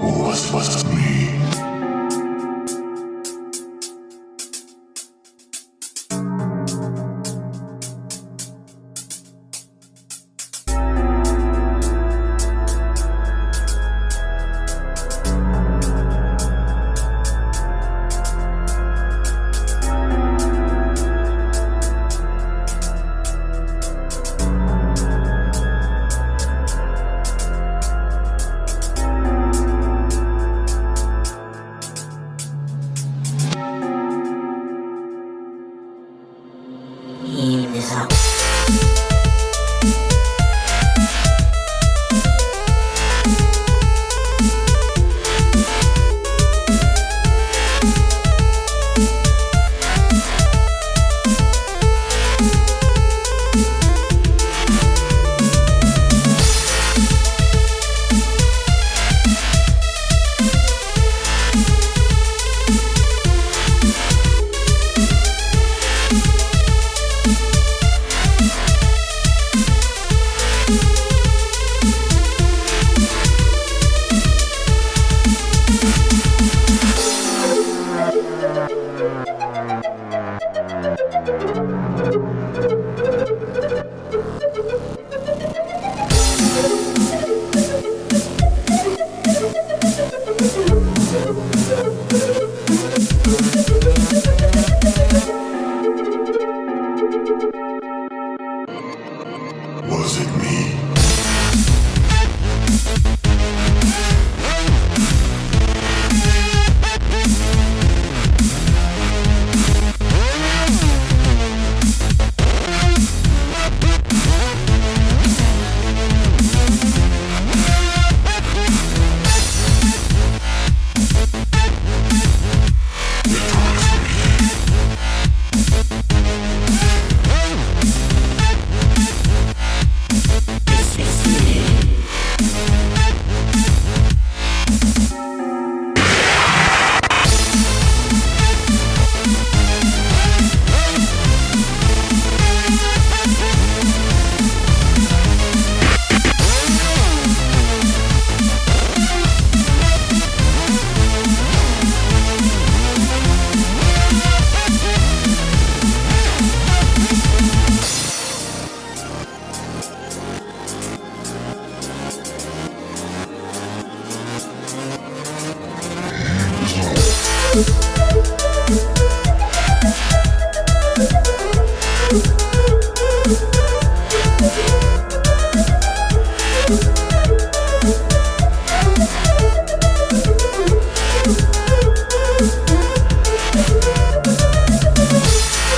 was, was me. Talk.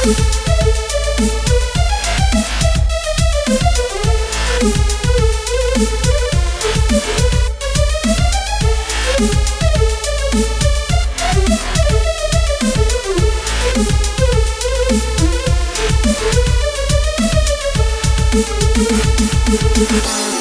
Thank Peace.